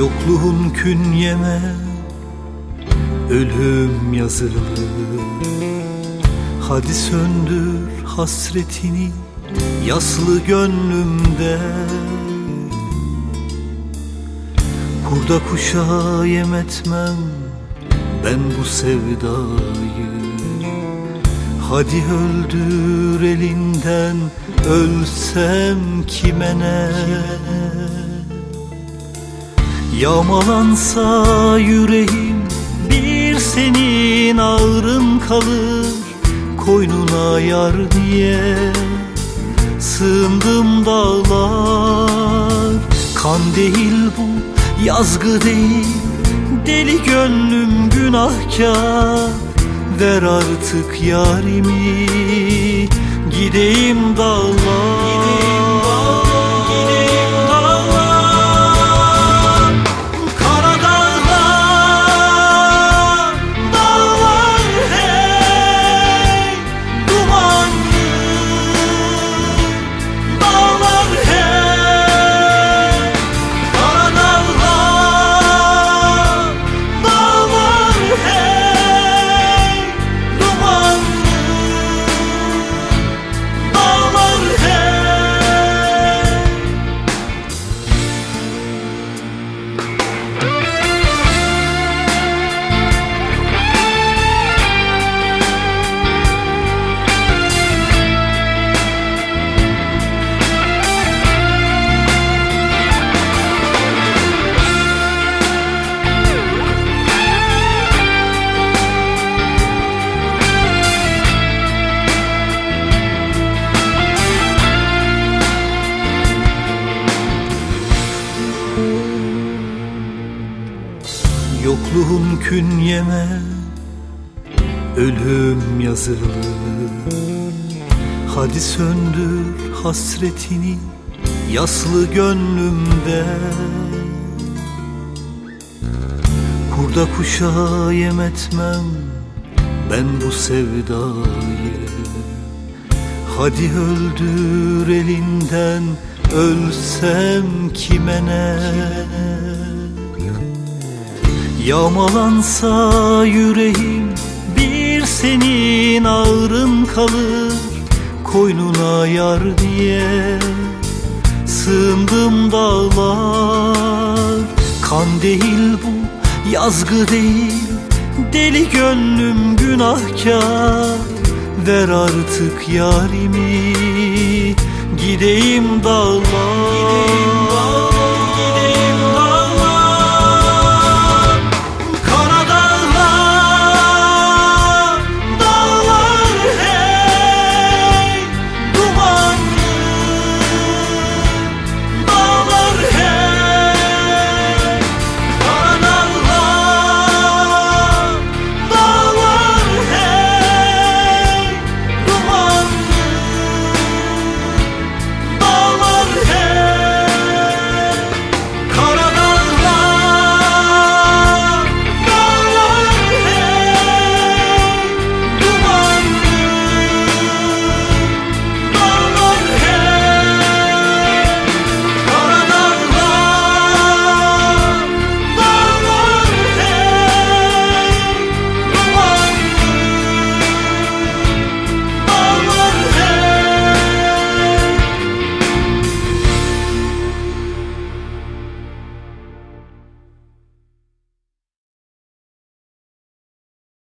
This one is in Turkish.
Yokluğun künyeme ölüm yazılı. Hadi söndür hasretini yaslı gönlümde. Kurda kuşa yem etmem ben bu sevdayı. Hadi öldür elinden ölsem kime ne Yağmalansa yüreğim bir senin ağrın kalır. Koynuna yar diye sığındım dağlar. Kan değil bu yazgı değil. Deli gönlüm günahkar. Ver artık yarimi Gideyim dağlar Yokluğun künyeme ölüm yazılı. Hadi söndür hasretini yaslı gönlümde. Kurda kuşa yem etmem ben bu sevdayı. Hadi öldür elinden ölsem kime ne Yağmalansa yüreğim bir senin ağrın kalır. Koynuna yar diye sığındım dağlar. Kan değil bu yazgı değil. Deli gönlüm günahkar. Ver artık yarimi Gideyim dağlar. Gideyim